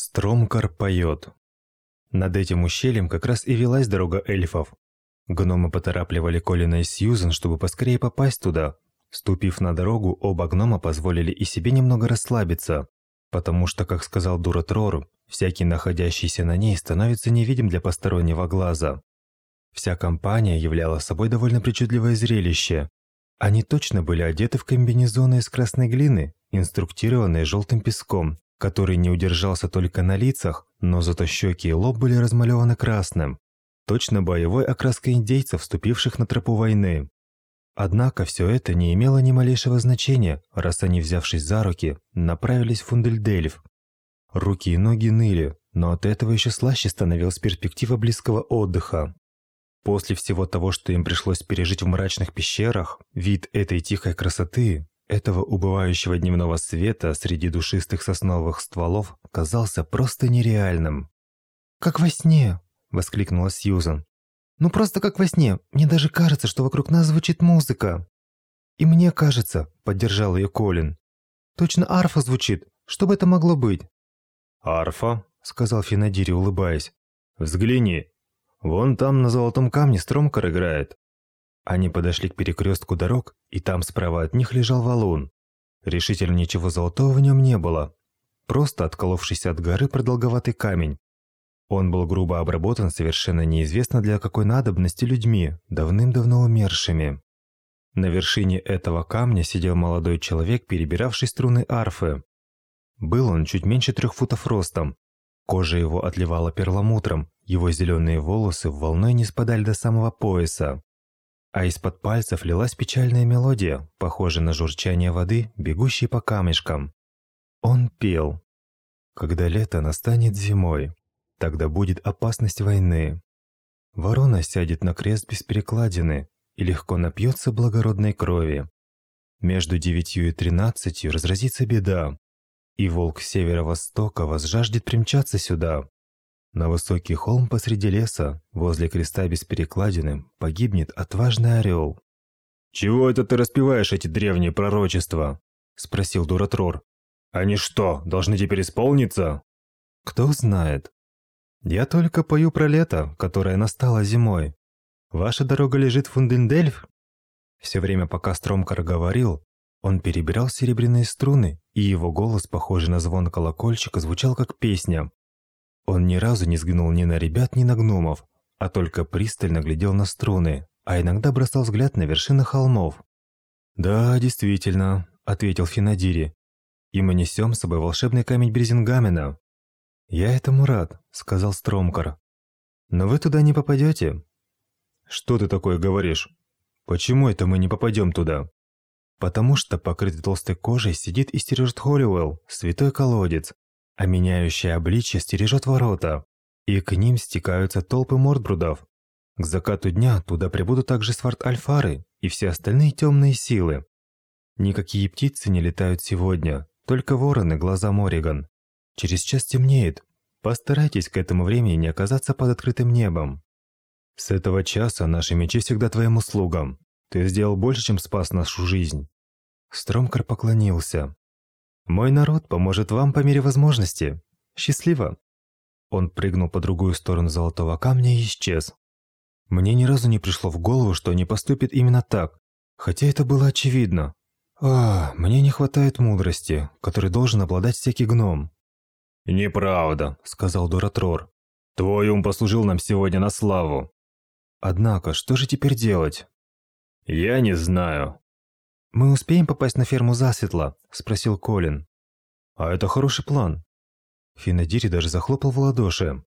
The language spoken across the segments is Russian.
Стромкар поет. Над этим ущельем как раз и велась дорога эльфов. Гномы поторапливали Колина и Сьюзен, чтобы поскорее попасть туда. Ступив на дорогу, оба гнома позволили и себе немного расслабиться, потому что, как сказал Дуратрор, всякий находящийся на ней становится невидим для постороннего глаза. Вся компания являла собой довольно причудливое зрелище. Они точно были одеты в комбинезоны из красной глины, инструктированные желтым песком, который не удержался только на лицах, но зато щеки и лоб были размалеваны красным. Точно боевой окраской индейцев, вступивших на тропу войны. Однако все это не имело ни малейшего значения, раз они, взявшись за руки, направились в Фундельдельф. Руки и ноги ныли, но от этого еще слаще становилась перспектива близкого отдыха. После всего того, что им пришлось пережить в мрачных пещерах, вид этой тихой красоты, этого убывающего дневного света среди душистых сосновых стволов казался просто нереальным. «Как во сне!» – воскликнула Сьюзан. «Ну просто как во сне. Мне даже кажется, что вокруг нас звучит музыка». «И мне кажется», – поддержал ее Колин. «Точно арфа звучит. Что бы это могло быть?» «Арфа?» – сказал Финадири, улыбаясь. «Взгляни. Вон там на золотом камне Стромкар играет. Они подошли к перекрестку дорог, и там справа от них лежал валун. Решительно ничего золотого в нем не было. Просто отколовшийся от горы продолговатый камень. Он был грубо обработан совершенно неизвестно для какой надобности людьми, давным-давно умершими. На вершине этого камня сидел молодой человек, перебиравший струны арфы. Был он чуть меньше трех футов ростом. Кожа его отливала перламутром, его зеленые волосы волной не спадали до самого пояса а из-под пальцев лилась печальная мелодия, похожая на журчание воды, бегущей по камешкам. Он пел. «Когда лето настанет зимой, тогда будет опасность войны. Ворона сядет на крест без перекладины и легко напьется благородной крови. Между девятью и тринадцатью разразится беда, и волк северо-востока возжаждет примчаться сюда, на высокий холм посреди леса, возле креста без перекладины, погибнет отважный орел. «Чего это ты распеваешь эти древние пророчества?» – спросил Дуратрор. «Они что, должны теперь исполниться?» «Кто знает. Я только пою про лето, которое настало зимой. Ваша дорога лежит в Фундендельф?» Все время, пока Стромкар говорил, он перебирал серебряные струны, и его голос, похожий на звон колокольчика, звучал как песня. Он ни разу не взглянул ни на ребят, ни на гномов, а только пристально глядел на струны, а иногда бросал взгляд на вершины холмов. «Да, действительно», — ответил Финадири. «И мы несем с собой волшебный камень Брезингамена». «Я этому рад», — сказал Стромкар. «Но вы туда не попадете». «Что ты такое говоришь? Почему это мы не попадем туда?» «Потому что покрытый толстой кожей сидит и стережет Холлиуэлл, святой колодец, а меняющее обличье стережет ворота, и к ним стекаются толпы мордбрудов. К закату дня туда прибудут также сварт-альфары и все остальные темные силы. Никакие птицы не летают сегодня, только вороны глаза Мориган. Через час темнеет. Постарайтесь к этому времени не оказаться под открытым небом. С этого часа наши мечи всегда твоим услугам. Ты сделал больше, чем спас нашу жизнь. Стромкар поклонился. Мой народ поможет вам по мере возможности. Счастливо!» Он прыгнул по другую сторону золотого камня и исчез. Мне ни разу не пришло в голову, что они поступят именно так, хотя это было очевидно. А, мне не хватает мудрости, которой должен обладать всякий гном. «Неправда», — сказал Дуратрор. «Твой ум послужил нам сегодня на славу». «Однако, что же теперь делать?» «Я не знаю. «Мы успеем попасть на ферму засветло?» – спросил Колин. «А это хороший план». Финадири даже захлопал в ладоши.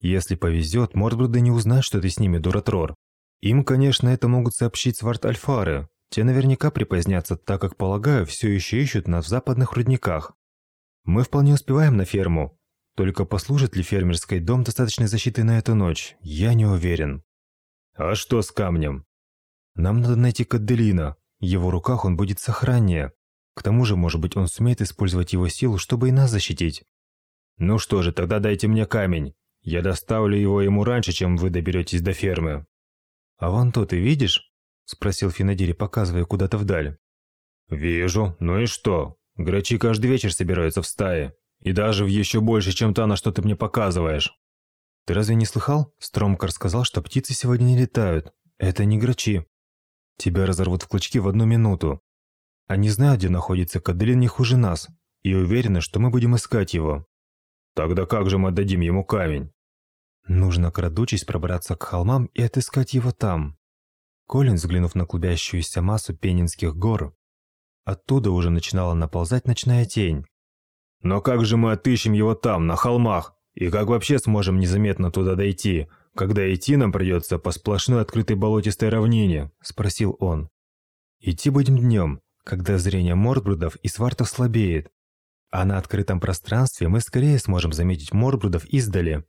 «Если повезет, Мордбруды не узнают, что ты с ними, Дуратрор. Им, конечно, это могут сообщить Сварт-Альфары. Те наверняка припозднятся, так как, полагаю, все еще ищут нас в западных рудниках. Мы вполне успеваем на ферму. Только послужит ли фермерский дом достаточной защитой на эту ночь, я не уверен». «А что с камнем?» «Нам надо найти Кадделина. Его руках он будет сохраннее. К тому же, может быть, он сумеет использовать его силу, чтобы и нас защитить. Ну что же, тогда дайте мне камень. Я доставлю его ему раньше, чем вы доберетесь до фермы. А вон то ты видишь? Спросил Финадири, показывая куда-то вдаль. Вижу. Ну и что? Грачи каждый вечер собираются в стае. И даже в еще больше, чем та, на что ты мне показываешь. Ты разве не слыхал? Стромкар сказал, что птицы сегодня не летают. Это не грачи. Тебя разорвут в клочки в одну минуту. Они знают, где находится Каделин не хуже нас, и уверены, что мы будем искать его. Тогда как же мы отдадим ему камень? Нужно, крадучись, пробраться к холмам и отыскать его там. Колин, взглянув на клубящуюся массу Пенинских гор, оттуда уже начинала наползать ночная тень. Но как же мы отыщем его там, на холмах? И как вообще сможем незаметно туда дойти, когда идти нам придется по сплошной открытой болотистой равнине?» – спросил он. «Идти будем днем, когда зрение мордбрудов и свартов слабеет. А на открытом пространстве мы скорее сможем заметить мордбрудов издали.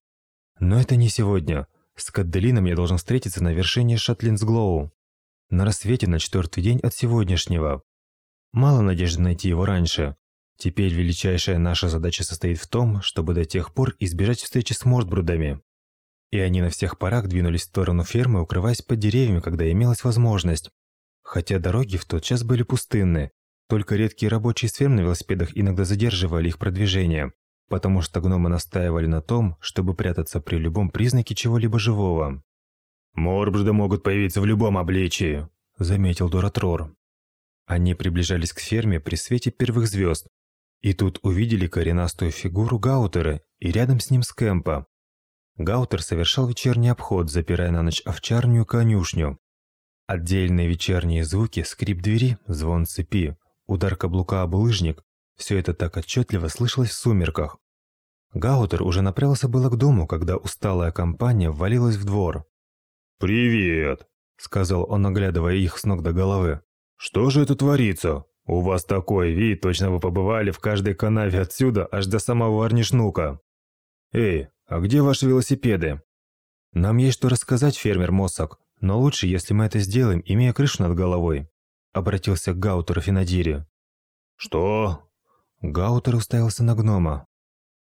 Но это не сегодня. С Кадделином я должен встретиться на вершине Шатлинсглоу. На рассвете на четвертый день от сегодняшнего. Мало надежды найти его раньше. Теперь величайшая наша задача состоит в том, чтобы до тех пор избежать встречи с мордбрудами. И они на всех парах двинулись в сторону фермы, укрываясь под деревьями, когда имелась возможность. Хотя дороги в тот час были пустынны, только редкие рабочие с ферм на велосипедах иногда задерживали их продвижение, потому что гномы настаивали на том, чтобы прятаться при любом признаке чего-либо живого. «Морбжды могут появиться в любом обличии», – заметил Дуратрор. Они приближались к ферме при свете первых звезд, и тут увидели коренастую фигуру Гаутера и рядом с ним Скэмпа. Гаутер совершал вечерний обход, запирая на ночь овчарню конюшню. Отдельные вечерние звуки, скрип двери, звон цепи, удар каблука об лыжник – все это так отчетливо слышалось в сумерках. Гаутер уже направился было к дому, когда усталая компания ввалилась в двор. «Привет!» – сказал он, оглядывая их с ног до головы. «Что же это творится? У вас такой вид, точно вы побывали в каждой канаве отсюда аж до самого Арнишнука. Эй, а где ваши велосипеды?» «Нам есть что рассказать, фермер Мосок, но лучше, если мы это сделаем, имея крышу над головой», обратился к Гаутеру Финадире. «Что?» Гаутер уставился на гнома.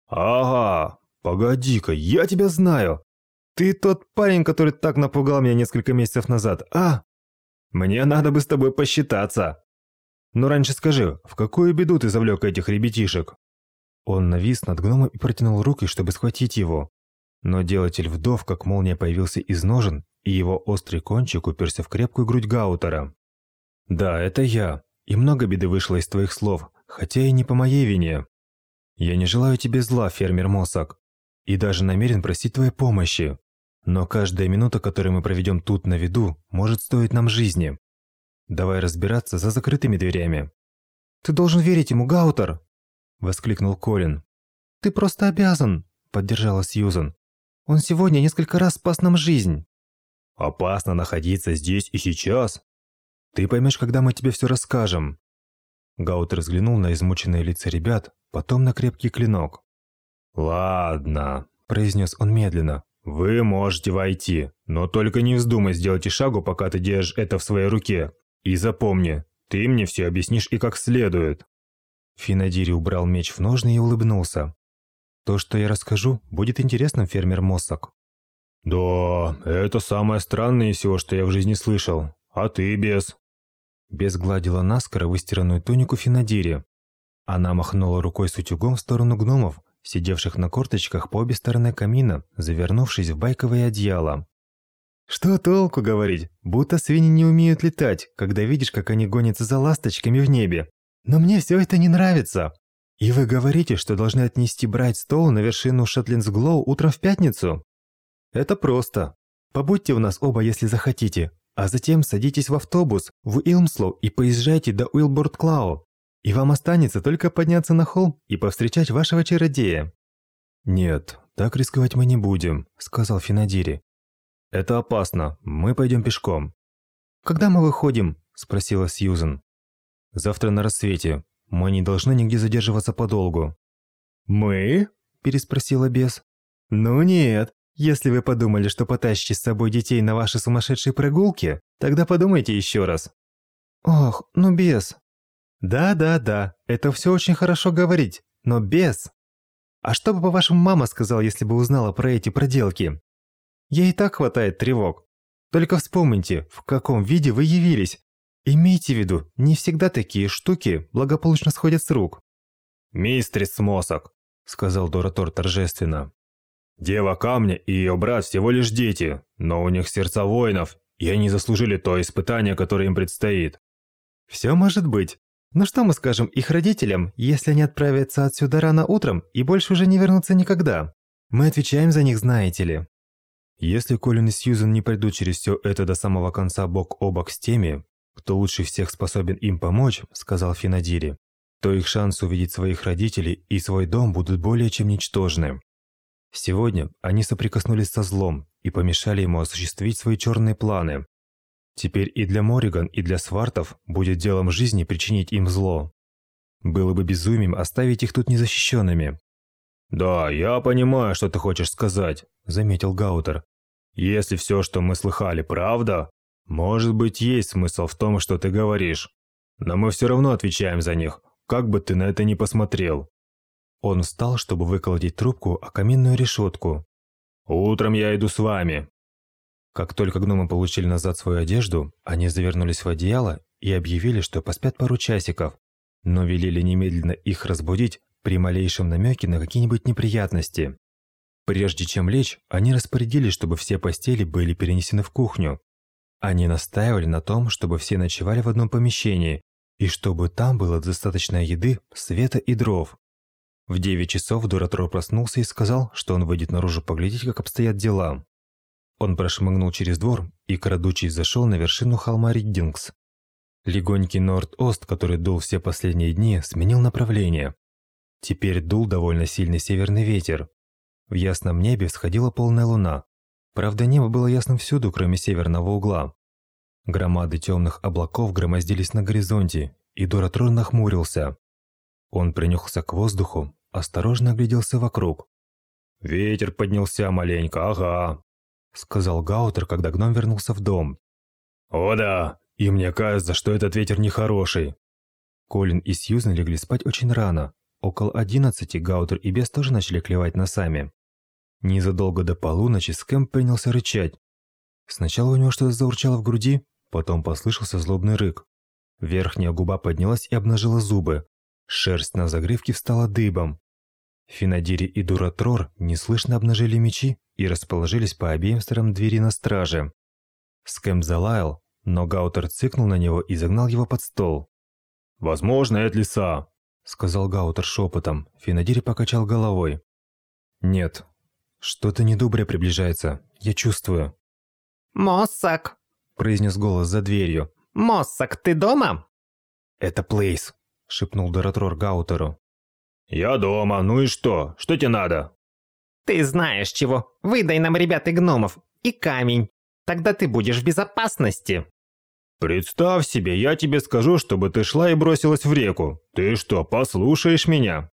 «Ага, погоди-ка, я тебя знаю! Ты тот парень, который так напугал меня несколько месяцев назад, а? Мне надо бы с тобой посчитаться!» Но раньше скажи, в какую беду ты завлек этих ребятишек?» Он навис над гномом и протянул руки, чтобы схватить его. Но делатель вдов, как молния, появился из ножен, и его острый кончик уперся в крепкую грудь Гаутера. «Да, это я, и много беды вышло из твоих слов, хотя и не по моей вине. Я не желаю тебе зла, фермер Мосак, и даже намерен просить твоей помощи. Но каждая минута, которую мы проведем тут на виду, может стоить нам жизни. Давай разбираться за закрытыми дверями. Ты должен верить ему, Гаутер, воскликнул Колин. Ты просто обязан, поддержала Сьюзен. Он сегодня несколько раз спас нам жизнь. Опасно находиться здесь и сейчас. Ты поймешь, когда мы тебе все расскажем. Гаутер взглянул на измученные лица ребят, потом на крепкий клинок. «Ладно», – произнес он медленно. «Вы можете войти, но только не вздумай сделать и шагу, пока ты держишь это в своей руке. И запомни, ты мне все объяснишь и как следует». Финадири убрал меч в ножны и улыбнулся. «То, что я расскажу, будет интересным, фермер Моссак». «Да, это самое странное из всего, что я в жизни слышал. А ты, бес?» Бес гладила наскоро выстиранную тунику Финадири. Она махнула рукой с утюгом в сторону гномов, сидевших на корточках по обе стороны камина, завернувшись в байковое одеяло. Что толку говорить, будто свиньи не умеют летать, когда видишь, как они гонятся за ласточками в небе. Но мне все это не нравится. И вы говорите, что должны отнести Брайт Стоу на вершину Шатлинсглоу утром в пятницу? Это просто. Побудьте у нас оба, если захотите, а затем садитесь в автобус в Илмслоу и поезжайте до Уилборд-Клау. И вам останется только подняться на холм и повстречать вашего чародея. Нет, так рисковать мы не будем, сказал Финадири. «Это опасно. Мы пойдем пешком». «Когда мы выходим?» – спросила Сьюзен. «Завтра на рассвете. Мы не должны нигде задерживаться подолгу». «Мы?» – переспросила бес. «Ну нет. Если вы подумали, что потащите с собой детей на ваши сумасшедшие прогулки, тогда подумайте еще раз». «Ох, ну бес». «Да-да-да, это все очень хорошо говорить, но бес». «А что бы, по-вашему, мама сказала, если бы узнала про эти проделки?» Ей и так хватает тревог. Только вспомните, в каком виде вы явились. Имейте в виду, не всегда такие штуки благополучно сходят с рук. «Мистрис Мосок», – сказал Доратор торжественно. Дева Камня и ее брат всего лишь дети, но у них сердца воинов, и они заслужили то испытание, которое им предстоит. Все может быть. Но что мы скажем их родителям, если они отправятся отсюда рано утром и больше уже не вернутся никогда? Мы отвечаем за них, знаете ли. Если Колин и Сьюзен не пройдут через все это до самого конца бок о бок с теми, кто лучше всех способен им помочь, сказал Финадири, то их шансы увидеть своих родителей и свой дом будут более чем ничтожны. Сегодня они соприкоснулись со злом и помешали ему осуществить свои черные планы. Теперь и для Мориган, и для Свартов будет делом жизни причинить им зло. Было бы безумием оставить их тут незащищенными. «Да, я понимаю, что ты хочешь сказать», – заметил Гаутер. «Если все, что мы слыхали, правда, может быть, есть смысл в том, что ты говоришь. Но мы все равно отвечаем за них, как бы ты на это ни посмотрел». Он встал, чтобы выколотить трубку о каминную решетку. «Утром я иду с вами». Как только гномы получили назад свою одежду, они завернулись в одеяло и объявили, что поспят пару часиков, но велели немедленно их разбудить при малейшем намеке на какие-нибудь неприятности. Прежде чем лечь, они распорядились, чтобы все постели были перенесены в кухню. Они настаивали на том, чтобы все ночевали в одном помещении, и чтобы там было достаточно еды, света и дров. В 9 часов Дуратро проснулся и сказал, что он выйдет наружу поглядеть, как обстоят дела. Он прошмыгнул через двор и, крадучись, зашел на вершину холма Риддингс. Легонький Норд-Ост, который дул все последние дни, сменил направление. Теперь дул довольно сильный северный ветер. В ясном небе всходила полная луна. Правда, небо было ясным всюду, кроме северного угла. Громады темных облаков громоздились на горизонте, и Доратрон нахмурился. Он принюхался к воздуху, осторожно огляделся вокруг. «Ветер поднялся маленько, ага», — сказал Гаутер, когда гном вернулся в дом. «О да, и мне кажется, что этот ветер нехороший». Колин и Сьюзен легли спать очень рано. Около одиннадцати Гаутер и Бес тоже начали клевать носами. Незадолго до полуночи Скэм принялся рычать. Сначала у него что-то заурчало в груди, потом послышался злобный рык. Верхняя губа поднялась и обнажила зубы. Шерсть на загривке встала дыбом. Финадири и Дуратрор неслышно обнажили мечи и расположились по обеим сторонам двери на страже. Скэмп залаял, но Гаутер цыкнул на него и загнал его под стол. «Возможно, это лиса», — сказал Гаутер шепотом. Финодири покачал головой. «Нет, что-то недоброе приближается, я чувствую». «Моссак!» – произнес голос за дверью. «Моссак, ты дома?» «Это Плейс», – шепнул Дуратрор Гаутеру. «Я дома, ну и что? Что тебе надо?» «Ты знаешь чего. Выдай нам ребят и гномов. И камень. Тогда ты будешь в безопасности». «Представь себе, я тебе скажу, чтобы ты шла и бросилась в реку. Ты что, послушаешь меня?»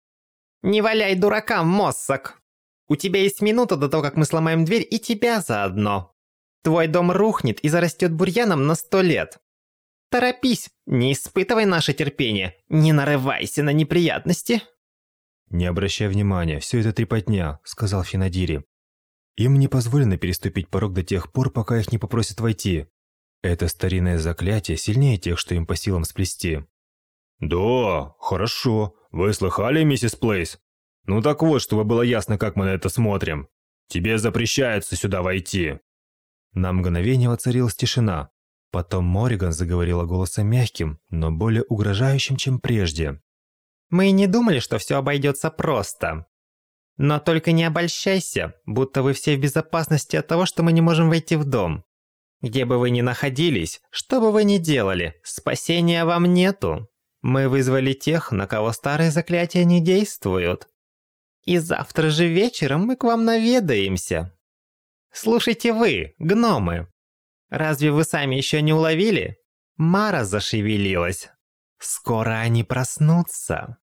«Не валяй дуракам, Моссак!» У тебя есть минута до того, как мы сломаем дверь, и тебя заодно. Твой дом рухнет и зарастет бурьяном на сто лет. Торопись, не испытывай наше терпение, не нарывайся на неприятности. «Не обращай внимания, все это трепотня», — сказал Финадири. «Им не позволено переступить порог до тех пор, пока их не попросят войти. Это старинное заклятие сильнее тех, что им по силам сплести». «Да, хорошо. Вы слыхали, миссис Плейс? Ну так вот, чтобы было ясно, как мы на это смотрим. Тебе запрещается сюда войти. На мгновение воцарилась тишина. Потом Мориган заговорила голосом мягким, но более угрожающим, чем прежде. «Мы и не думали, что все обойдется просто. Но только не обольщайся, будто вы все в безопасности от того, что мы не можем войти в дом. Где бы вы ни находились, что бы вы ни делали, спасения вам нету. Мы вызвали тех, на кого старые заклятия не действуют. И завтра же вечером мы к вам наведаемся. Слушайте вы, гномы. Разве вы сами еще не уловили? Мара зашевелилась. Скоро они проснутся.